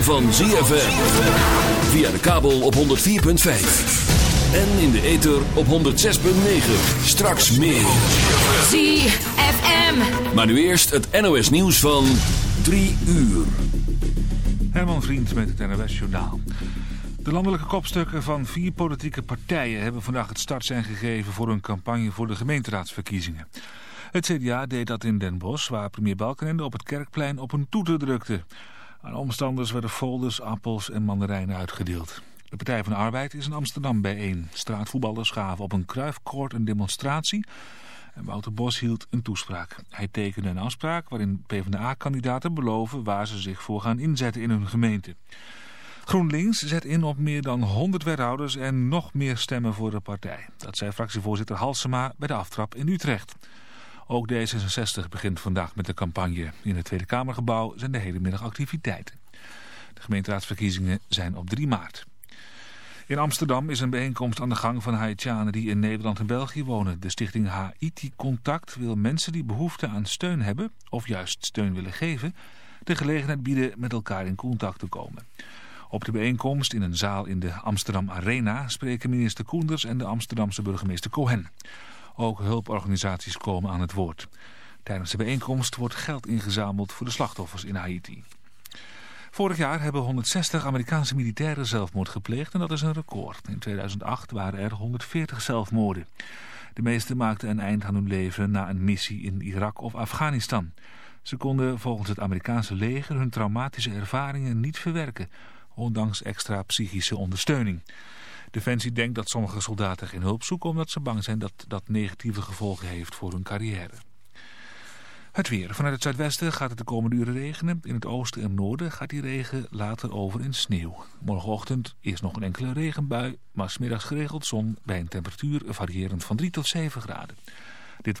ritme van ZFM. Via de kabel op 104.5. En in de ether op 106.9. Straks meer. ZFM. Maar nu eerst het NOS nieuws van 3 uur. Herman Vriend met het NOS Journaal. De landelijke kopstukken van vier politieke partijen hebben vandaag het startsein gegeven voor een campagne voor de gemeenteraadsverkiezingen. Het CDA deed dat in Den Bosch, waar premier Balkenende op het Kerkplein op een toeter drukte. Aan omstanders werden folders, appels en mandarijnen uitgedeeld. De Partij van de Arbeid is in Amsterdam bijeen. Straatvoetballers gaven op een kruifkoord een demonstratie... En Wouter Bos hield een toespraak. Hij tekende een afspraak waarin PvdA-kandidaten beloven waar ze zich voor gaan inzetten in hun gemeente. GroenLinks zet in op meer dan 100 wethouders en nog meer stemmen voor de partij. Dat zei fractievoorzitter Halsema bij de aftrap in Utrecht. Ook D66 begint vandaag met de campagne. In het Tweede Kamergebouw zijn de hele middag activiteiten. De gemeenteraadsverkiezingen zijn op 3 maart. In Amsterdam is een bijeenkomst aan de gang van Haitianen die in Nederland en België wonen. De stichting Haiti Contact wil mensen die behoefte aan steun hebben, of juist steun willen geven, de gelegenheid bieden met elkaar in contact te komen. Op de bijeenkomst in een zaal in de Amsterdam Arena spreken minister Koenders en de Amsterdamse burgemeester Cohen. Ook hulporganisaties komen aan het woord. Tijdens de bijeenkomst wordt geld ingezameld voor de slachtoffers in Haiti. Vorig jaar hebben 160 Amerikaanse militairen zelfmoord gepleegd en dat is een record. In 2008 waren er 140 zelfmoorden. De meeste maakten een eind aan hun leven na een missie in Irak of Afghanistan. Ze konden volgens het Amerikaanse leger hun traumatische ervaringen niet verwerken, ondanks extra psychische ondersteuning. Defensie denkt dat sommige soldaten geen hulp zoeken omdat ze bang zijn dat dat negatieve gevolgen heeft voor hun carrière. Het weer. Vanuit het zuidwesten gaat het de komende uren regenen. In het oosten en noorden gaat die regen later over in sneeuw. Morgenochtend eerst nog een enkele regenbui, maar smiddags geregeld zon bij een temperatuur variërend van 3 tot 7 graden. Dit...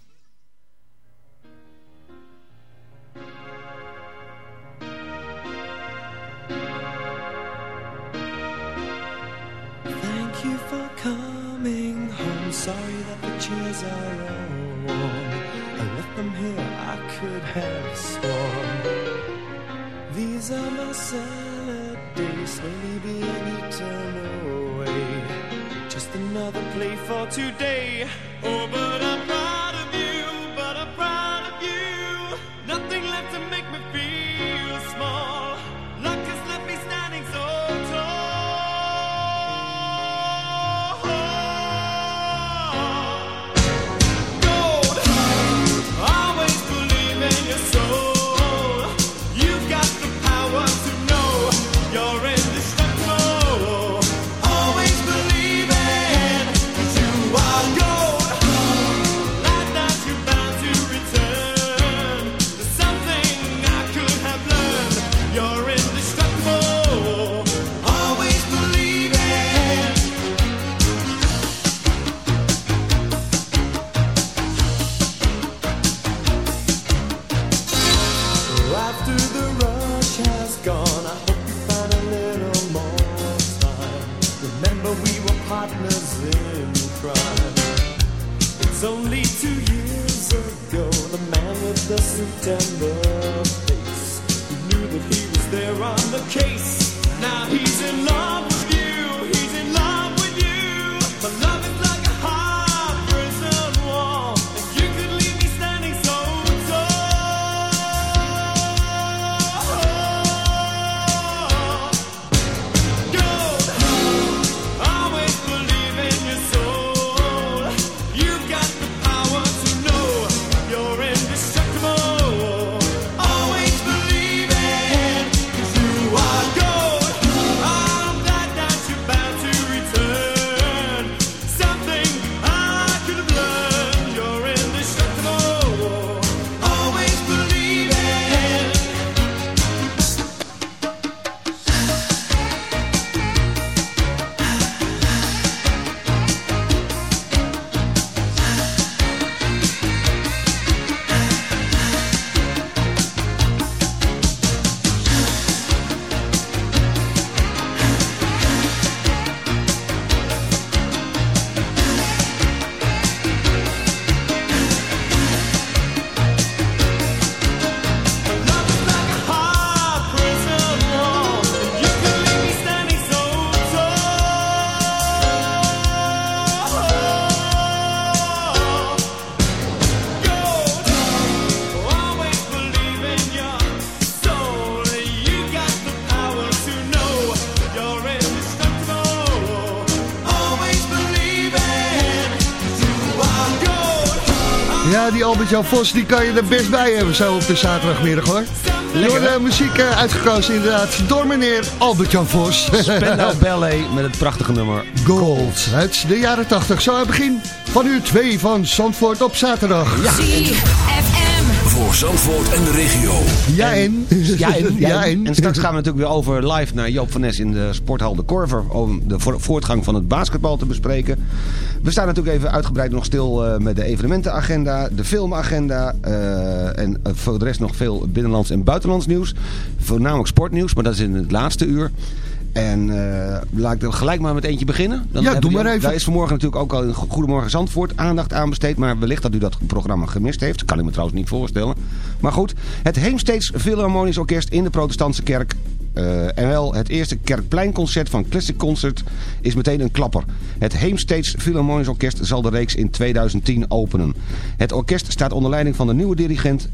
Today. Oh, but I'm proud Ja, die Albert-Jan Vos, die kan je er best bij hebben zo op de zaterdagmiddag hoor. Door de muziek eh, uitgekozen inderdaad door meneer Albert-Jan Vos. Spendau Ballet met het prachtige nummer Gold uit de jaren 80. Zo aan het begin van uur 2 van Zandvoort op zaterdag. Ja. Voor Zandvoort en de regio. ja en? Ja, en, Ja, en? en straks gaan we natuurlijk weer over live naar Joop van Nes in de sporthal De Korver... om de vo- voortgang van het basketbal te bespreken. We staan natuurlijk even uitgebreid nog stil eh, met de evenementenagenda, de filmagenda... eh, en eh, voor de rest nog veel binnenlands en buitenlands nieuws. Voornamelijk sportnieuws, maar dat is in het laatste uur. En eh, laat ik er gelijk maar met eentje beginnen. Dan Ja, doe maar even. Daar is vanmorgen natuurlijk ook al in Goedemorgen Zandvoort aandacht aan besteed. Maar wellicht dat u dat programma gemist heeft. Kan ik me trouwens niet voorstellen. Maar goed, het Heemsteeds Philharmonisch Orkest in de Protestantse Kerk. eh, en wel het eerste Kerkpleinconcert van Classic Concert is meteen een klapper. Het Heemsteeds Philharmonisch Orkest zal de reeks in 2010 openen. Het orkest staat onder leiding van de nieuwe dirigent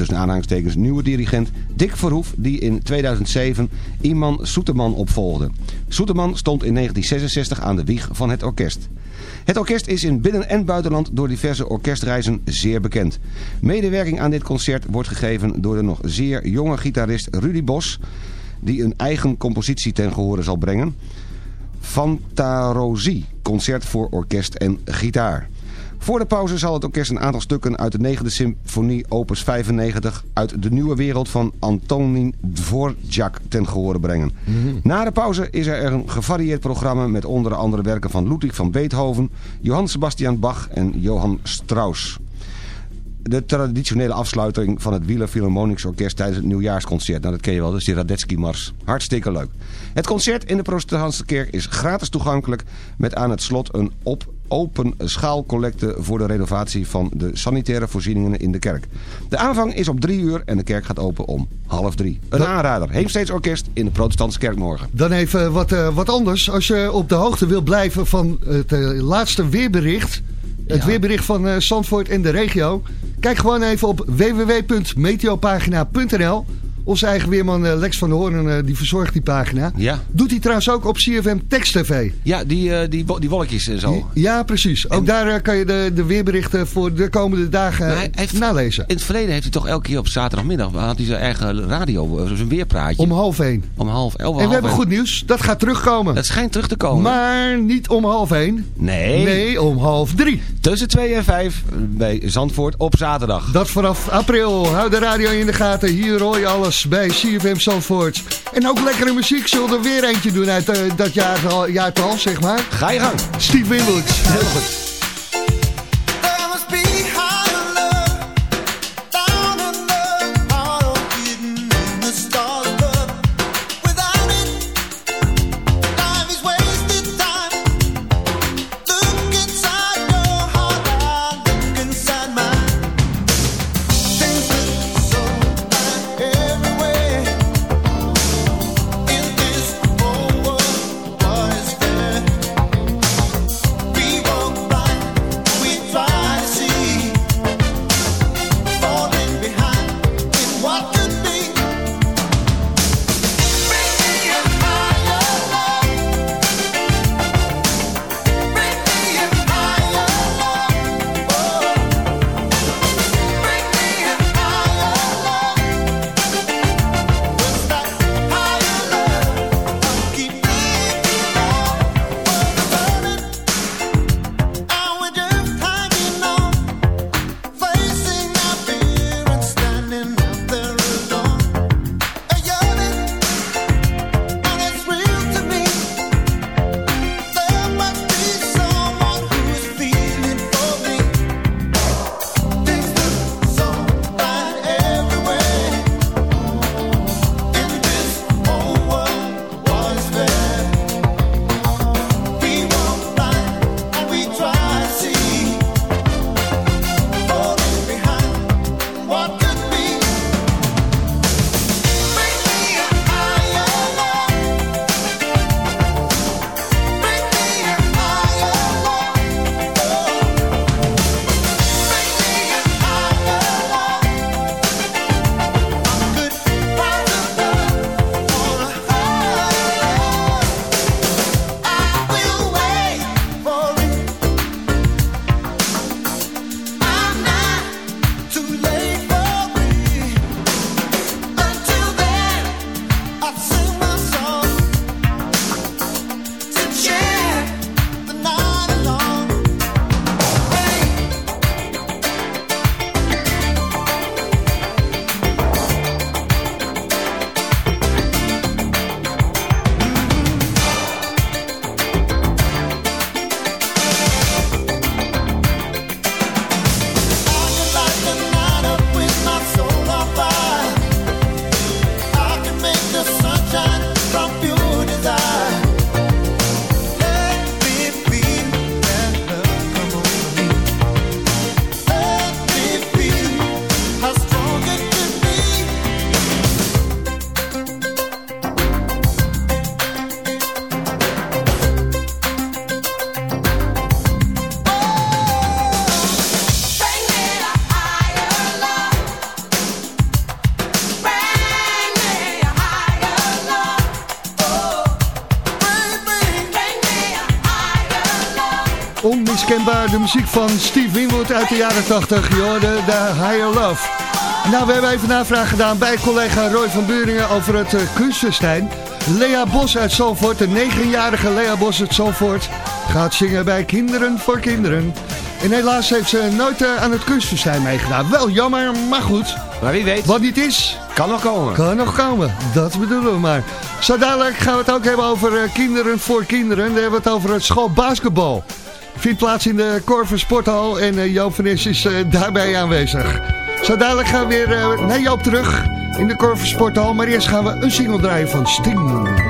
tussen aanhalingstekens nieuwe dirigent Dick Verhoef die in 2007 Iman Soeterman opvolgde. Soeterman stond in 1966 aan de wieg van het orkest. Het orkest is in binnen- en buitenland door diverse orkestreizen zeer bekend. Medewerking aan dit concert wordt gegeven door de nog zeer jonge gitarist Rudy Bos... die een eigen compositie ten gehore zal brengen. Fantarosie, concert voor orkest en gitaar. Voor de pauze zal het orkest een aantal stukken uit de 9e symfonie opus 95 uit de nieuwe wereld van Antonin Dvorak ten gehore brengen. Na de pauze is er een gevarieerd programma met onder andere werken van Ludwig van Beethoven, Johann Sebastian Bach en Johann Strauss. De traditionele afsluiting van het Wieler Philharmonics Orkest tijdens het nieuwjaarsconcert. Nou, dat ken je wel, dat is die Radetzky-mars. Hartstikke leuk. Het concert in de protestantse kerk is gratis toegankelijk... met aan het slot een op open schaalcollecte voor de renovatie van de sanitaire voorzieningen in de kerk. De aanvang is op drie uur en de kerk gaat open om half drie. Een aanrader. Heemsteeds Orkest in de protestantse kerk morgen. Dan even wat, eh, wat anders. Als je op de hoogte wil blijven van het eh, laatste weerbericht... Het Ja. weerbericht van eh, Zandvoort en de regio. Kijk gewoon even op www.meteopagina.nl. Onze eigen weerman eh, Lex van der Hoorn eh, die verzorgt die pagina. Ja. Doet hij trouwens ook op CFM Text TV. Ja, die, eh, die, die wolkjes en zo. Ja, precies. Ook daar kan je de, de weerberichten voor de komende dagen eh, hij heeft- nalezen. In het verleden heeft hij toch elke keer op zaterdagmiddag had hij zijn eigen radio, zijn weerpraatje. Om half één. Om half elf. En we half hebben één. goed nieuws. Dat gaat terugkomen. Dat schijnt terug te komen. Maar niet om half één. Nee, Nee, om half drie. tussen 2 en 5 bij Zandvoort op zaterdag. Dat vanaf april. Hou de radio in de gaten. Hier hoor je alles bij CFM Zandvoort. En ook lekkere muziek. Zullen we er weer eentje doen uit eh, dat jaartal, jaartal, zeg maar. Ga je gang. Steve Winwood. Heel goed. Jaren 80. Je hoorde de Higher Love. Nou, we hebben even navraag gedaan bij collega Roy van Buringen over het uh. Lea Bos uit Zalvoort, de 9-jarige Lea Bos uit Zalvoort, gaat zingen bij Kinderen voor Kinderen. En helaas heeft ze nooit uh, aan het kunstfestijn meegedaan. Wel jammer, maar goed. Maar wie weet. Wat niet is... Kan nog komen. Kan nog komen, dat bedoelen we maar. Zo dadelijk gaan we het ook hebben over uh, Kinderen voor Kinderen. Dan hebben we het over het schoolbasketbal. Vindt plaats in de Corver Sporthal en uh, Joop van Is is daarbij aanwezig. Zo dadelijk gaan we weer naar Joop terug in de Corver Sporthal. Maar eerst gaan we een single draaien van Sting.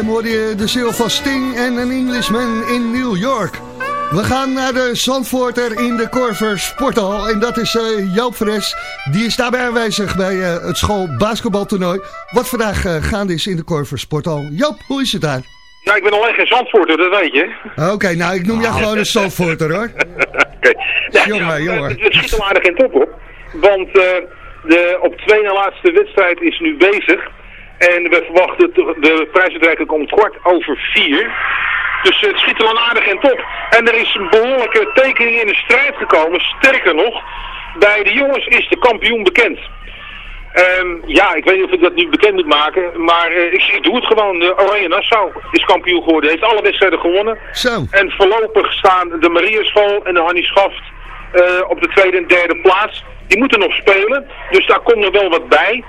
CFM hoorde je de ziel van Sting en een Englishman in New York. We gaan naar de Zandvoorter in de Corver Sporthal. En dat is eh, Joop Fres. Die is daarbij aanwezig bij eh, het school basketbaltoernooi. Wat vandaag eh, gaande is in de Corver Sporthal. Joop, hoe is het daar? Nou, ik ben alleen geen Zandvoorter, dat weet je. Oké, nou ik noem jou gewoon een Zandvoorter hoor. Oké. Jongen, jongen. Het, het schiet al aardig in top op. Want de op twee na laatste wedstrijd is nu bezig. En we verwachten de, prijsuitreiking om kwart over vier. Dus het schiet er dan aardig en top. En er is een behoorlijke tekening in de strijd gekomen. Sterker nog, bij de jongens is de kampioen bekend. Ehm, ja, ik weet niet of ik dat nu bekend moet maken, maar eh, ik, ik doe het gewoon. De Oranje Nassau is kampioen geworden, heeft alle wedstrijden gewonnen. Zo. En voorlopig staan de Mariaschool en de Hannie Schaft eh, op de tweede en derde plaats. Die moeten nog spelen, dus daar komt er wel wat bij.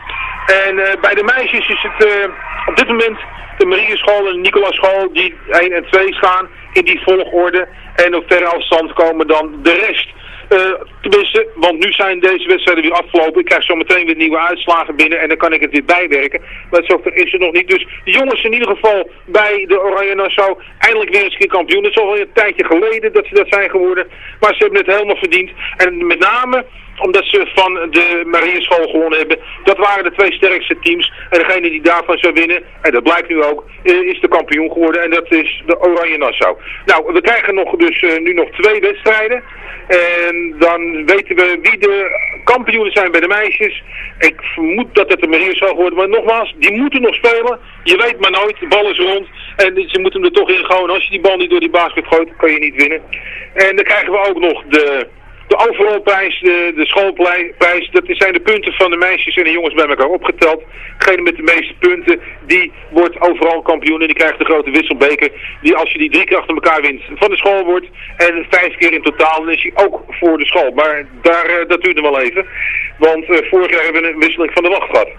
En eh, bij de meisjes is het eh, op dit moment de Mariaschool en de Nicolaaschool die 1 en 2 staan in die volgorde. En op verre afstand komen dan de rest. Eh, tenminste, want nu zijn deze wedstrijden weer afgelopen. Ik krijg zo meteen weer nieuwe uitslagen binnen en dan kan ik het weer bijwerken. Maar zover is het nog niet. Dus de jongens in ieder geval bij de Oranje Nassau eindelijk weer eens een keer kampioen. Het is al een tijdje geleden dat ze dat zijn geworden. Maar ze hebben het helemaal verdiend. En met name omdat ze van de Marieschool gewonnen hebben. Dat waren de twee sterkste teams. En degene die daarvan zou winnen, en dat blijkt nu ook, eh, is de kampioen geworden. En dat is de Oranje Nassau. Nou, we krijgen nog dus eh, nu nog twee wedstrijden. En dan weten we wie de kampioenen zijn bij de meisjes. Ik vermoed dat het de Marieschool wordt. Maar nogmaals, die moeten nog spelen. Je weet maar nooit, de bal is rond. En ze moeten hem er toch in gooien. Als je die bal niet door die basket gooit, kan je niet winnen. En dan krijgen we ook nog de de overallprijs, de, de schoolprijs, dat zijn de punten van de meisjes en de jongens bij elkaar opgeteld. Degene met de meeste punten, die wordt overal kampioen en die krijgt de grote wisselbeker. Die als je die drie keer achter elkaar wint van de school wordt en vijf keer in totaal, dan is hij ook voor de school. Maar daar, eh, dat duurt nog wel even, want eh, vorig jaar hebben we een wisseling van de wacht gehad.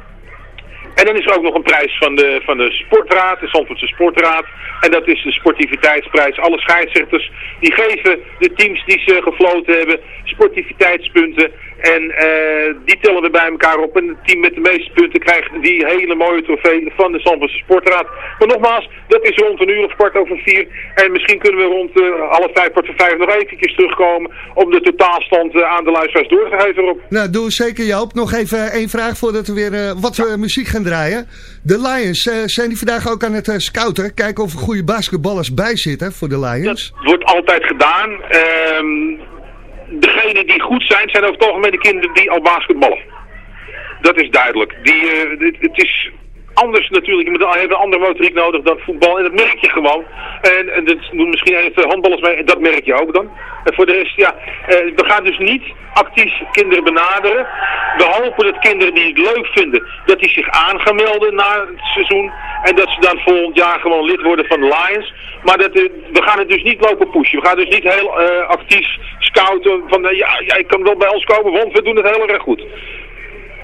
En dan is er ook nog een prijs van de, van de sportraad, de Zandvoortse sportraad. En dat is de sportiviteitsprijs. Alle scheidsrechters die geven de teams die ze gefloten hebben sportiviteitspunten. En eh, die tellen we bij elkaar op. En het team met de meeste punten krijgt die hele mooie trofee van de Zandvoortse sportraad. Maar nogmaals, dat is rond een uur of kwart over vier. En misschien kunnen we rond uh, half vijf, kwart voor vijf nog eventjes terugkomen om de totaalstand uh, aan de luisteraars door te geven erop. Nou, doe zeker Joop. Nog even één vraag voordat we weer wat muziek gaan draaien. De Lions, zijn die vandaag ook aan het scouten? Kijken of er goede basketballers bij zitten voor de Lions? Dat wordt altijd gedaan. Ehm degenen die goed zijn, zijn over het algemeen de kinderen die al basketballen. Dat is duidelijk. Die, het, het, is anders natuurlijk. Je moet hebben een andere motoriek nodig dan voetbal. En dat merk je gewoon. En, en dat doen misschien even handballers mee. Dat merk je ook dan. En voor de rest, ja. Uh, we gaan dus niet actief kinderen benaderen. We hopen dat kinderen die het leuk vinden, dat die zich aan gaan melden na het seizoen. En dat ze dan volgend jaar gewoon lid worden van de Lions. Maar dat, uh, we gaan het dus niet lopen pushen. We gaan dus niet heel uh, actief scouten van, ja, jij kan wel bij ons komen, want we doen het heel erg goed.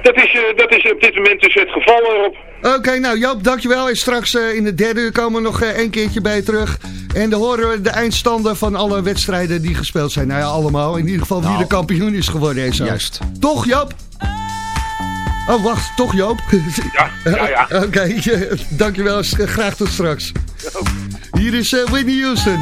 Dat is, uh, dat is op dit moment dus het geval erop. Oké, okay, nou Joop, dankjewel. En straks uh, in de derde uur komen we nog uh, een keertje bij terug. En dan horen we de eindstanden van alle wedstrijden die gespeeld zijn. Nou ja, allemaal. In ieder geval wie nou, de kampioen is geworden en zo. Juist. Toch Joop? Oh, wacht. Toch Joop? Ja, ja, ja. Oké, okay, dankjewel. Graag tot straks. Hier is Whitney Houston.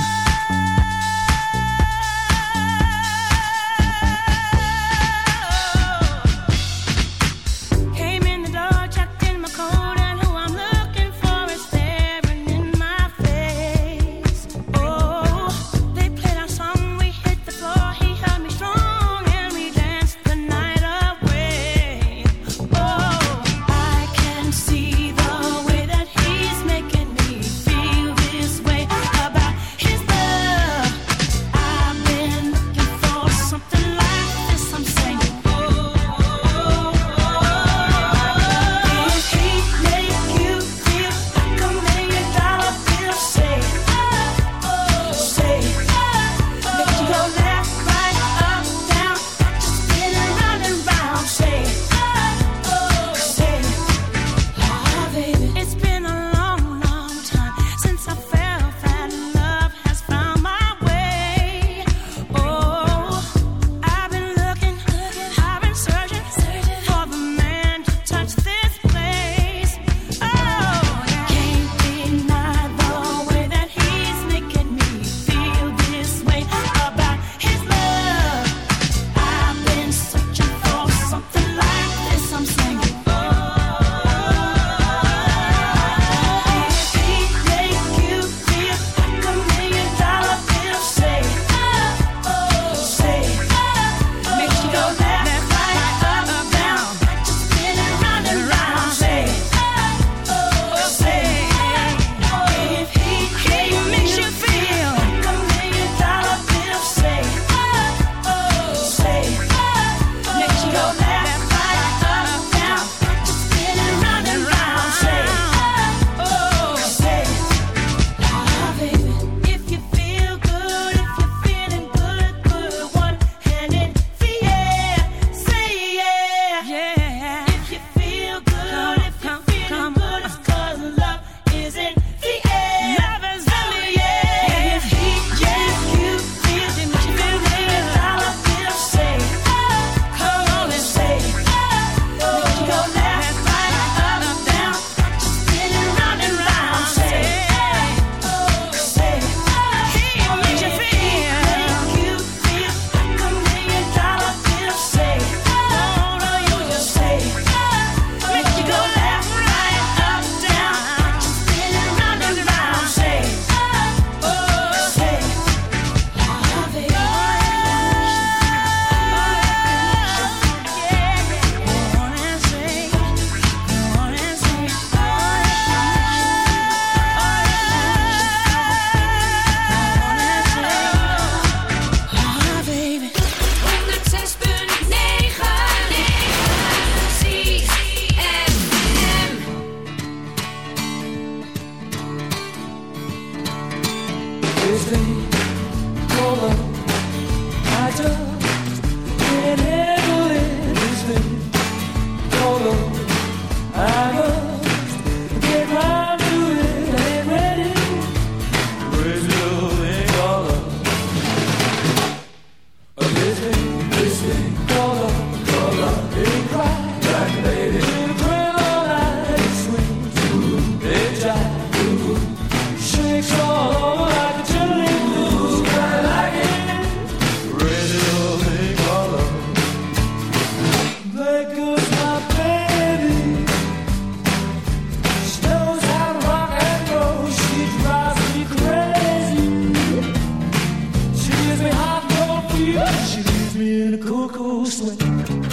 She leaves me in a cocoa sweat.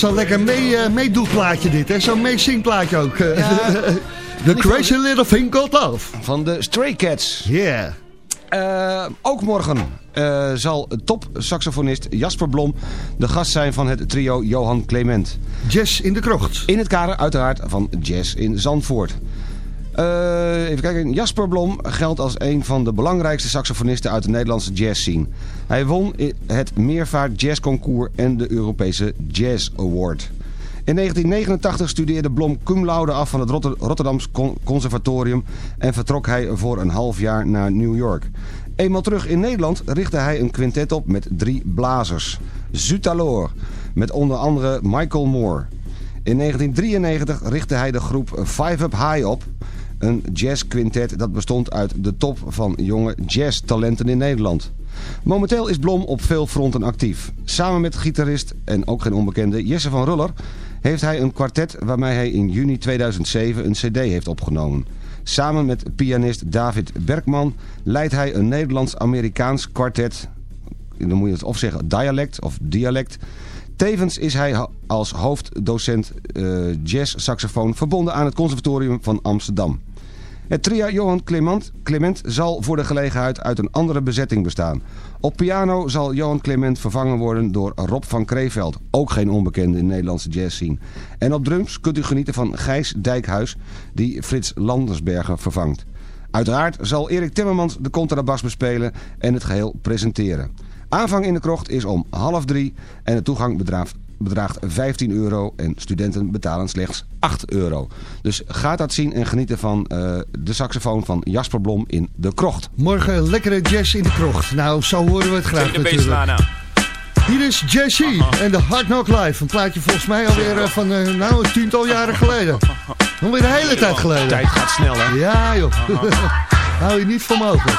Zal lekker mee, eh, meedoelplaatje dit, hè? Zo'n meezingplaatje ook. The Crazy Little Thing Called Love. Van de Stray Cats. Yeah. Eh, ook morgen eh, zal top-saxofonist Jasper Blom de gast zijn van het trio Johan Clement. Jazz in de krocht. In het kader uiteraard van Jazz in Zandvoort. Eh, even kijken. Jasper Blom geldt als een van de belangrijkste saxofonisten uit de Nederlandse jazzscene. Hij won het Meervaart Jazz Concours en de Europese Jazz Award. In 1989 studeerde Blom cum laude af van het Rotter- Rotterdams Con- Conservatorium en vertrok hij voor een half jaar naar New York. Eenmaal terug in Nederland richtte hij een quintet op met drie blazers. Zutalor, met onder andere Michael Moore. In 1993 richtte hij de groep Five Up High op. Een jazzquintet dat bestond uit de top van jonge jazztalenten in Nederland. Momenteel is Blom op veel fronten actief. Samen met gitarist en ook geen onbekende Jesse van Ruller... heeft hij een kwartet waarmee hij in juni 2007 een cd heeft opgenomen. Samen met pianist David Bergman leidt hij een Nederlands-Amerikaans kwartet... dan moet je het of zeggen dialect of dialect... Tevens is hij als hoofddocent eh jazz-saxofoon verbonden aan het Conservatorium van Amsterdam. Het trio Johan Clement, Clement zal voor de gelegenheid uit een andere bezetting bestaan. Op piano zal Johan Clement vervangen worden door Rob van Kreeveld, ook geen onbekende in de Nederlandse jazzscene. En op drums kunt u genieten van Gijs Dijkhuis, die Frits Landersbergen vervangt. Uiteraard zal Erik Timmermans de contrabas bespelen en het geheel presenteren. Aanvang in de krocht is om half drie en de toegang bedraagt, bedraagt 15 euro en studenten betalen slechts 8 euro. Dus ga dat zien en genieten van eh, de saxofoon van Jasper Blom in de krocht. Morgen lekkere jazz in de krocht. Nou, zo horen we het graag natuurlijk. Hier is Jesse en de Hard Knock Live. Een plaatje volgens mij alweer eh, van eh, nou, een tiental jaren geleden. Alweer de hele tijd geleden. Tijd gaat snel hè. Ja joh. Hou je niet voor mogelijk.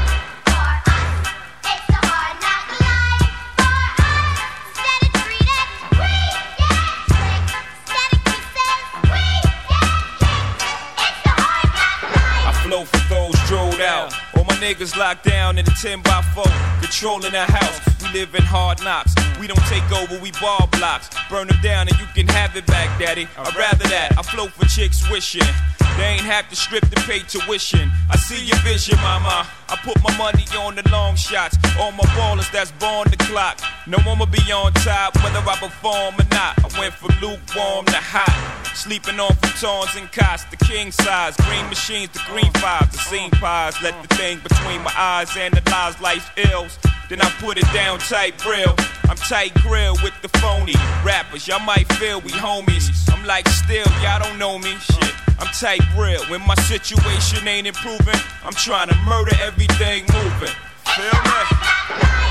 I for those drilled out. All my niggas locked down in a 10 by 4, controlling the house. Live in hard knocks. We don't take over, we ball blocks. Burn them down and you can have it back, daddy. I'd rather that. I float for chicks wishing. They ain't have to strip to pay tuition. I see your vision, mama. I put my money on the long shots. All my ballers that's born the clock. No one will be on top, whether I perform or not. I went from lukewarm to hot. Sleeping on futons and cots, the king size. Green machines, the green fives, the scene pies. Let the thing between my eyes analyze life's ills. Then I put it down tight real. I'm tight grill with the phony rappers. Y'all might feel we homies. I'm like still, y'all don't know me. Shit. I'm tight real. When my situation ain't improving, I'm trying to murder everything moving. Feel me?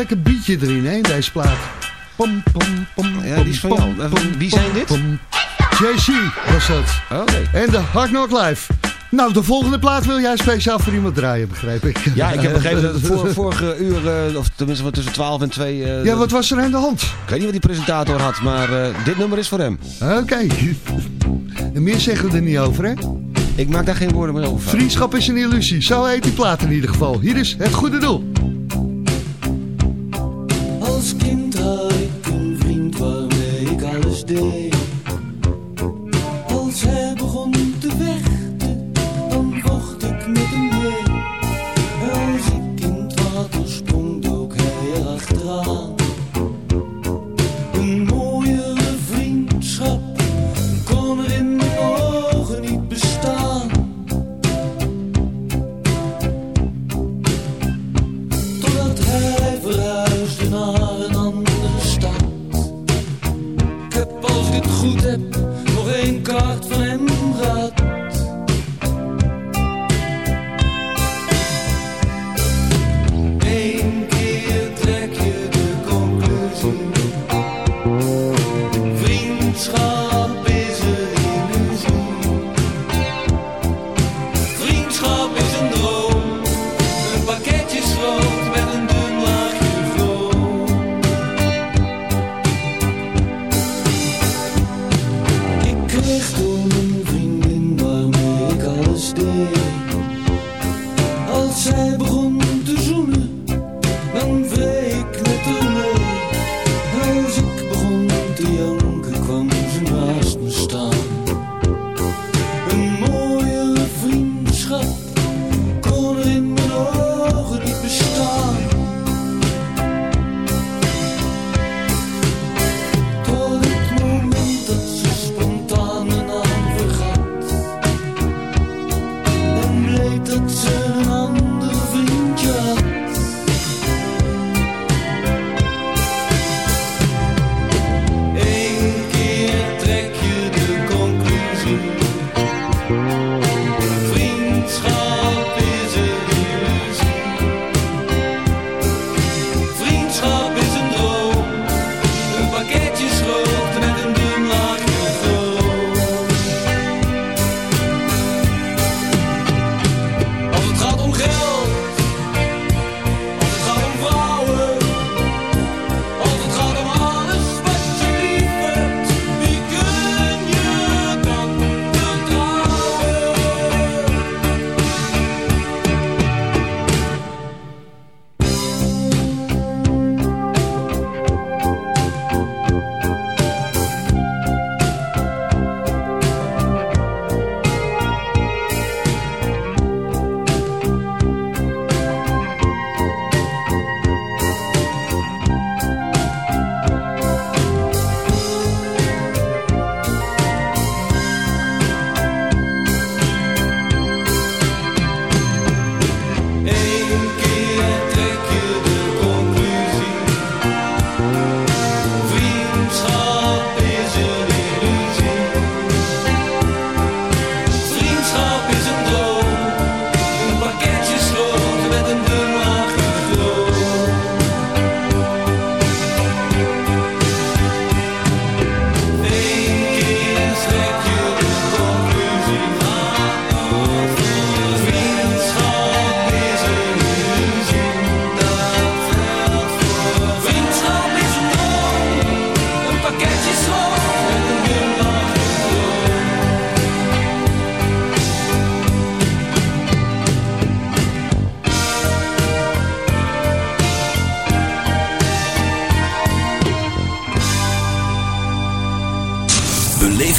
Lekker beatje erin, hè, in deze plaat. Pom, pom, pom, Ja, die is van jou. Wie zijn dit? JC was dat. Oké. En de Hard Knock Live. Nou, de volgende plaat wil jij speciaal voor iemand draaien, begrijp ik. Ja, ik heb begrepen dat het voor, vorige uur, eh, of tenminste tussen 12 en 2... eh, Ja, wat was er aan de hand? Ik weet niet wat die presentator had, maar eh, dit nummer is voor hem. Oké. En meer zeggen we er niet over, hè? Ik maak daar geen woorden meer over. Vriendschap is een illusie. Zo heet die plaat in ieder geval. Hier is het goede doel.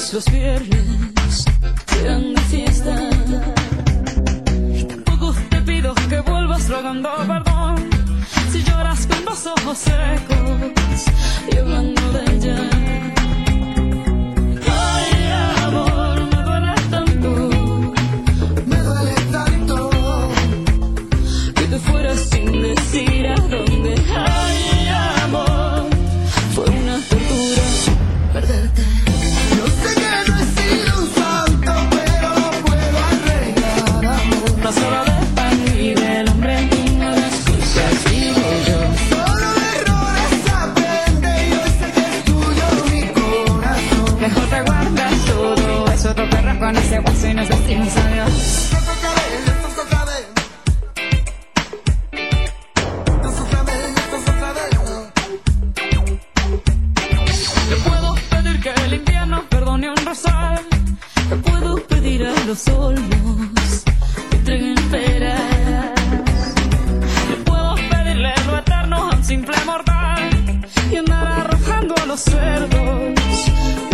suspiros los cerdos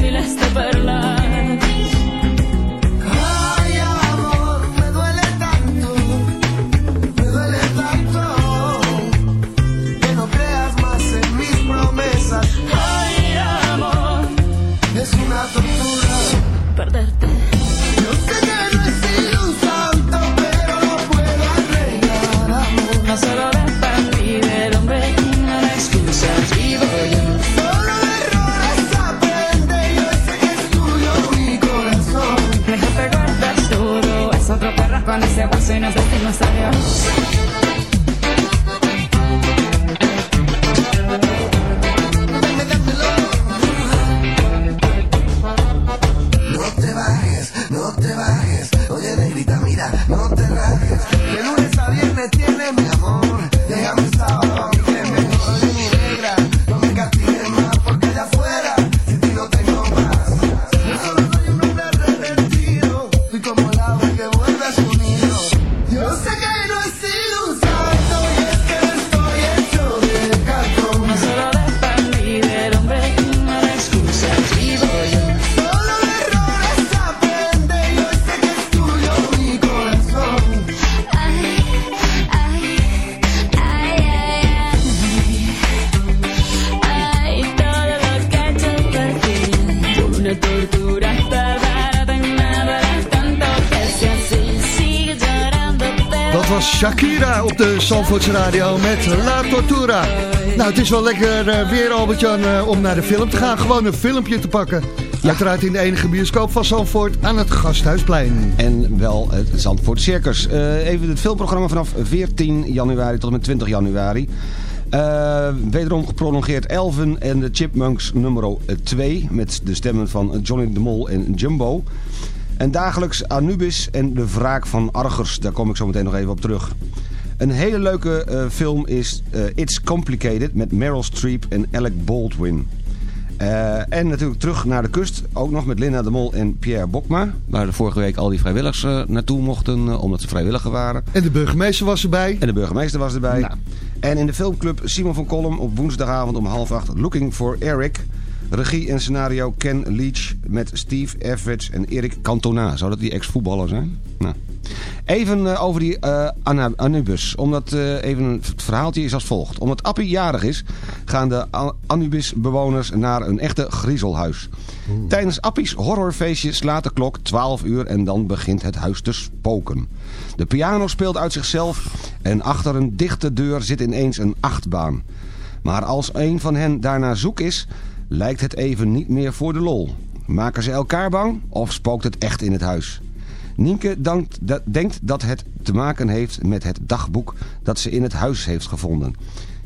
miles de perlas. me abraza y no salió. Zandvoorts Radio met La Tortura. Nou, het is wel lekker eh, weer, Albert-Jan, eh, om naar de film te gaan. Gewoon een filmpje te pakken. Uiteraard in de enige bioscoop van Zandvoort aan het Gasthuisplein. En wel het Zandvoort Circus. Eh, even het filmprogramma vanaf 14 januari tot en met 20 januari. Eh, wederom geprolongeerd Elven en de Chipmunks nummer 2... met de stemmen van Johnny de Mol en Jumbo. En dagelijks Anubis en de wraak van Argers. Daar kom ik zo meteen nog even op terug. Een hele leuke eh, film is eh, It's Complicated met Meryl Streep en Alec Baldwin. Eh, en natuurlijk terug naar de kust. Ook nog met Linda de Mol en Pierre Bokma. Waar de vorige week al die vrijwilligers naartoe mochten. omdat ze vrijwilliger waren. En de burgemeester was erbij. En de burgemeester was erbij. Nou. En in de filmclub Simon van Kolm op woensdagavond om half acht. Looking for Eric. Regie en scenario Ken Leach met Steve Everett en Erik Cantona. Zou dat die ex-voetballer zijn? Nou. Even eh, over die Ana- Anubis. Omdat eh, even het verhaaltje is als volgt. Omdat Appie jarig is, gaan de Anubis-bewoners naar een echte griezelhuis. Tijdens Appies horrorfeestje slaat de klok 12 uur en dan begint het huis te spoken. De piano speelt uit zichzelf en achter een dichte deur zit ineens een achtbaan. Maar als een van hen daarna zoek is, lijkt het even niet meer voor de lol. Maken ze elkaar bang of spookt het echt in het huis? Nienke denkt dat het te maken heeft met het dagboek dat ze in het huis heeft gevonden.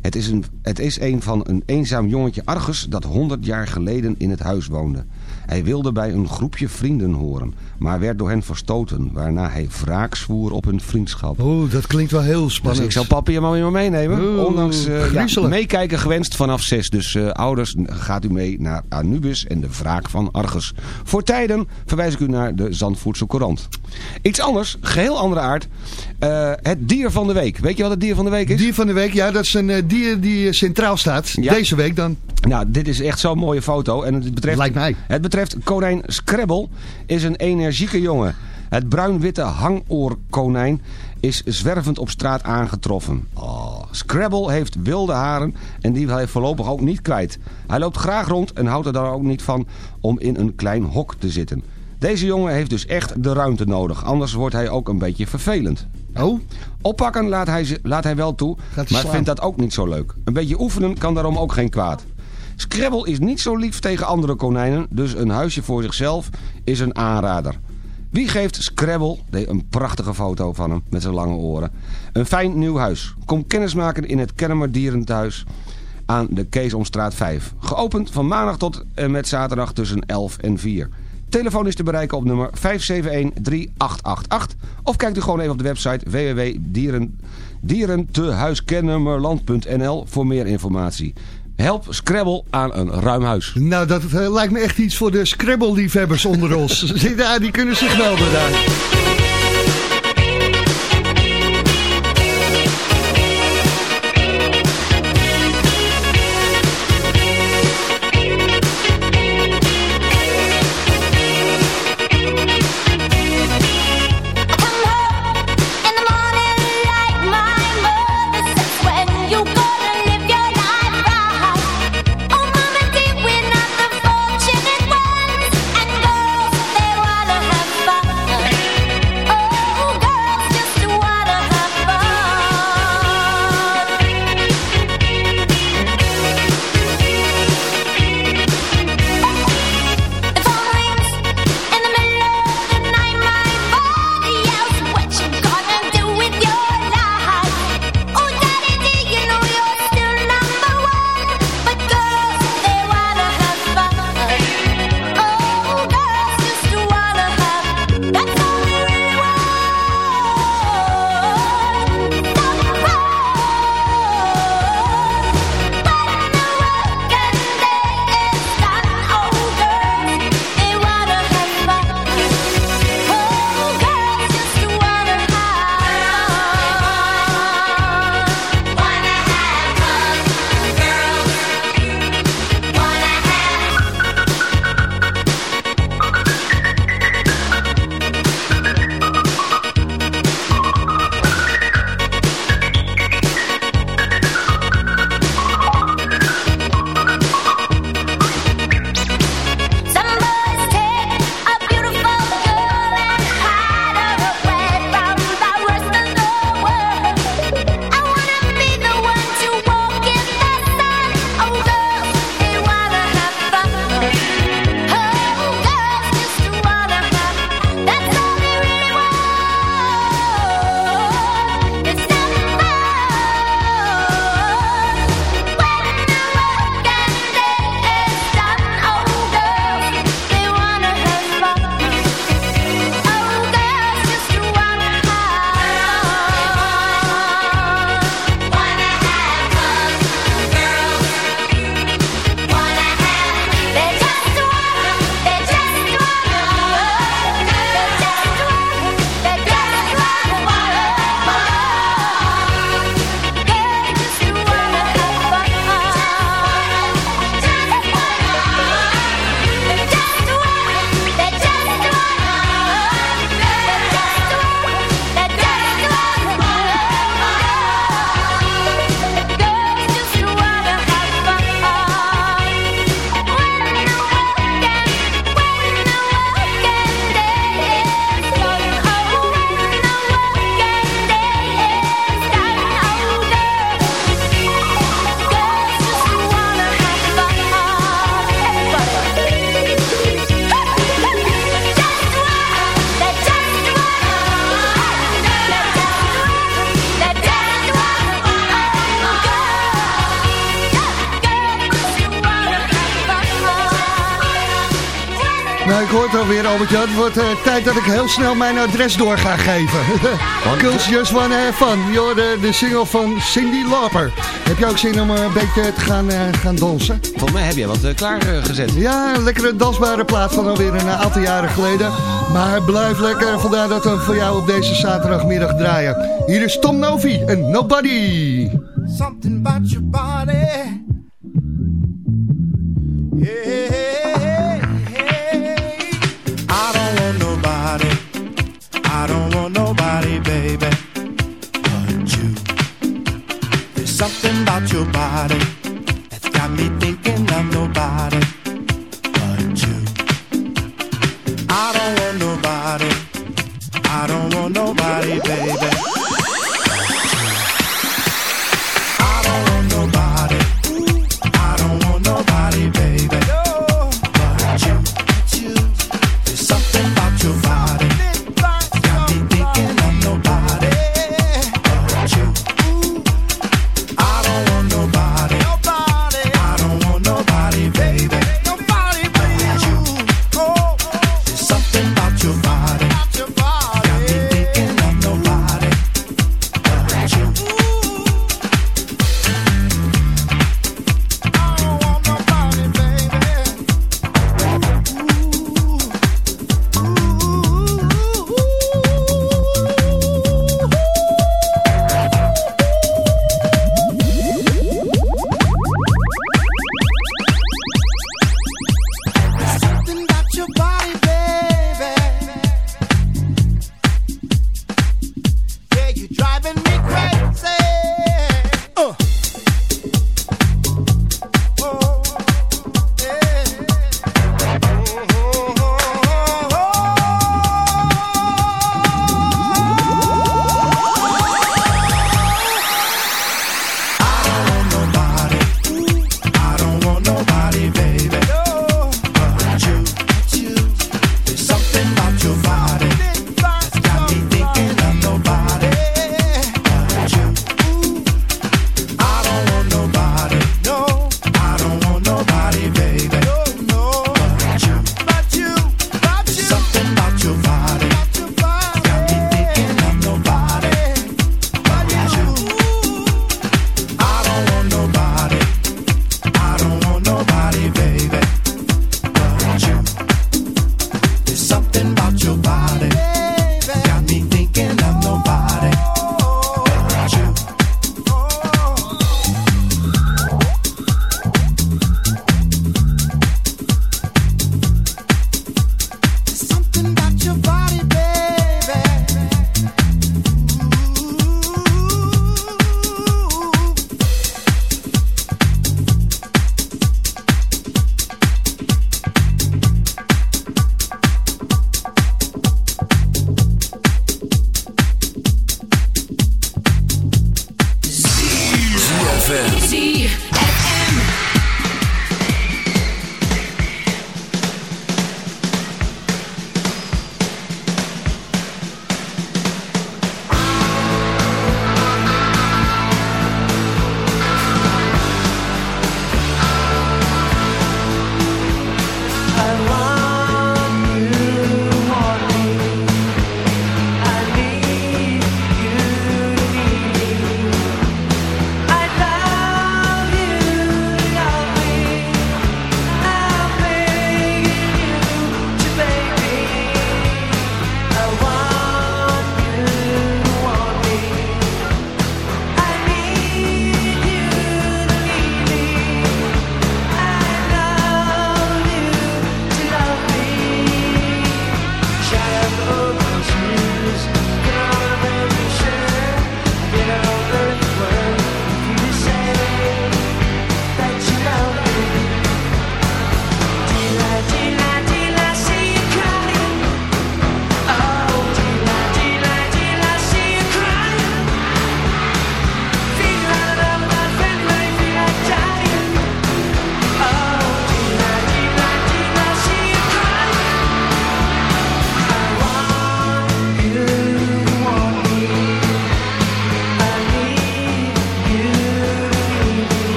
Het is, een, het is een van een eenzaam jongetje Argus dat 100 jaar geleden in het huis woonde. Hij wilde bij een groepje vrienden horen, maar werd door hen verstoten, waarna hij wraak zwoer op hun vriendschap. Oeh, dat klinkt wel heel spannend. Dus ik zal papi en mami maar meenemen. Oeh, Ondanks eh, ja, meekijken gewenst vanaf 6. Dus eh, ouders, gaat u mee naar Anubis en de wraak van Argus. Voor tijden verwijs ik u naar de Zandvoortse Courant. Iets anders, geheel andere aard. Eh, het dier van de week. Weet je wat het dier van de week is? Dier van de week, ja, dat is een dier die centraal staat. Ja. Deze week dan. Nou, dit is echt zo'n mooie foto. En het betreft, Lijkt mij. Het betreft konijn Scrabble. Is een energieke jongen. Het bruin-witte hangoorkonijn is zwervend op straat aangetroffen. Oh, Scrabble heeft wilde haren en die wil hij voorlopig ook niet kwijt. Hij loopt graag rond en houdt er dan ook niet van om in een klein hok te zitten. Deze jongen heeft dus echt de ruimte nodig, anders wordt hij ook een beetje vervelend. Oh? Oppakken laat hij, laat hij wel toe, maar slaan? vindt dat ook niet zo leuk. Een beetje oefenen kan daarom ook geen kwaad. Scrabble is niet zo lief tegen andere konijnen, dus een huisje voor zichzelf is een aanrader. Wie geeft Scrabble, een prachtige foto van hem met zijn lange oren, een fijn nieuw huis? Kom kennismaken in het Kennemer Dierenthuis aan de Keesomstraat 5. Geopend van maandag tot en met zaterdag tussen 11 en 4. Telefoon is te bereiken op nummer 571-3888 of kijkt u gewoon even op de website www.dieren dierentehuiskennemerland.nl voor meer informatie. Help Scrabble aan een ruim huis. Nou, dat eh, lijkt me echt iets voor de Scrabble-liefhebbers onder ons. ja, die kunnen zich melden daar. Goed, ja, het wordt eh, tijd dat ik heel snel mijn adres door ga geven. Girls Just Wanna Have Fun. De single van Cindy Lauper. Heb je ook zin om eh, een beetje te gaan, eh, gaan dansen? Volgens mij heb jij wat uh, klaargezet. ja, een lekkere dansbare plaats van alweer een aantal jaren geleden. Maar blijf lekker, vandaar dat we voor jou op deze zaterdagmiddag draaien. Hier is Tom Novi en Nobody. Something about.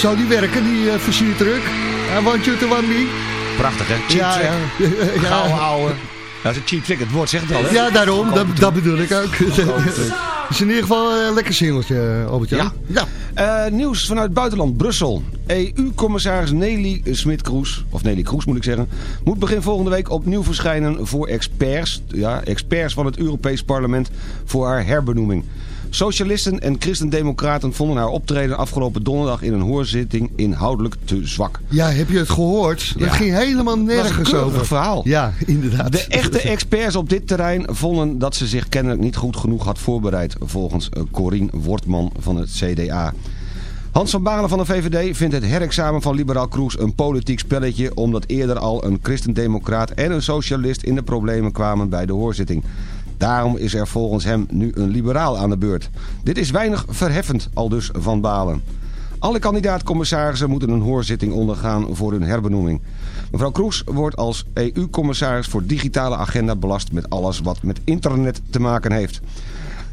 Zou die werken, die uh, versiertruck? I want you to want me. Prachtig, hè? Cheap Ja, trick. ja. Ja. Gouden ouwe. Dat is een cheap trick, het woord zegt het al, hè? Ja, daarom, dat, dat bedoel ik ook. Het is in ieder geval een lekker singeltje, uh, Albert. Ja. Eh, nieuws vanuit buitenland, Brussel. EU-commissaris Nelly Smit-Kroes, of Nelly Kroes moet ik zeggen, moet begin volgende week opnieuw verschijnen voor experts, ja, experts van het Europees Parlement voor haar herbenoeming. Socialisten en christendemocraten vonden haar optreden afgelopen donderdag in een hoorzitting inhoudelijk te zwak. Ja, heb je het gehoord? Dat Ja. ging helemaal Dat nergens keurig over. verhaal. Ja, inderdaad. De echte experts op dit terrein vonden dat ze zich kennelijk niet goed genoeg had voorbereid, volgens eh, Corien Wortman van het CDA. Hans van Balen van de VVD vindt het herexamen van liberaal Kroes een politiek spelletje... omdat eerder al een christendemocraat en een socialist in de problemen kwamen bij de hoorzitting. Daarom is er volgens hem nu een liberaal aan de beurt. Dit is weinig verheffend, al dus Van Balen. Alle kandidaat-commissarissen moeten een hoorzitting ondergaan voor hun herbenoeming. Mevrouw Kroes wordt als EU-commissaris voor digitale agenda belast met alles wat met internet te maken heeft.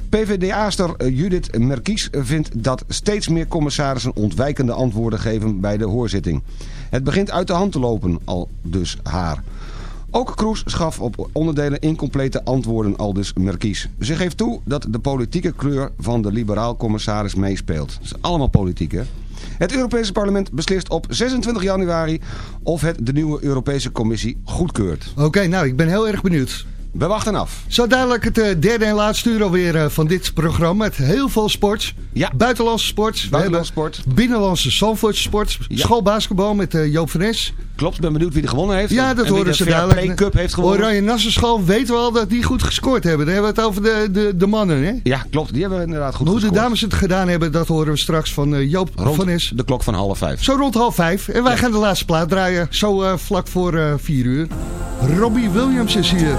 PvdA-ster Judith Merkies vindt dat steeds meer commissarissen ontwijkende antwoorden geven bij de hoorzitting. Het begint uit de hand te lopen, al dus haar. Ook Kroes schaf op onderdelen incomplete antwoorden al dus Merkies. Ze geeft toe dat de politieke kleur van de liberaal-commissaris meespeelt. Dat is allemaal politiek, hè? Het Europese parlement beslist op 26 januari of het de nieuwe Europese Commissie goedkeurt. Oké, nou, ik ben heel erg benieuwd. We wachten af. Zo dadelijk het eh, derde en laatste uur alweer eh, van dit programma. Met heel veel sport. Ja. Buitenlandse sport. We Buitenlandse sport. Binnenlandse Zandvoortse sport. Ja. Schoolbasketbal met eh, Joop van. Klopt, ik ben benieuwd wie er gewonnen heeft. Ja, dat horen ze dadelijk. Cup heeft gewonnen. Oranje Nassenschool weten we al dat die goed gescoord hebben. Dan hebben we het over de, de, de mannen, hè? Ja, klopt. Die hebben we inderdaad goed Hoe de gescoord. dames het gedaan hebben, dat horen we straks van eh, Joop Rond van Es. de klok van half vijf. Zo rond half vijf. En wij gaan de laatste plaat draaien. Zo eh, vlak voor eh, vier uur. Robbie Williams is hier.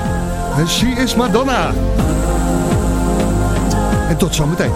En she is Madonna. En tot zometeen.